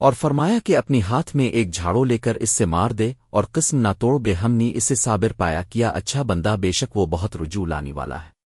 اور فرمایا کہ اپنی ہاتھ میں ایک جھاڑو لے کر اس سے مار دے اور قسم نہ توڑ بے ہم نے اسے صابر پایا، کیا اچھا بندہ بے شک وہ بہت رجوع لانے والا ہے۔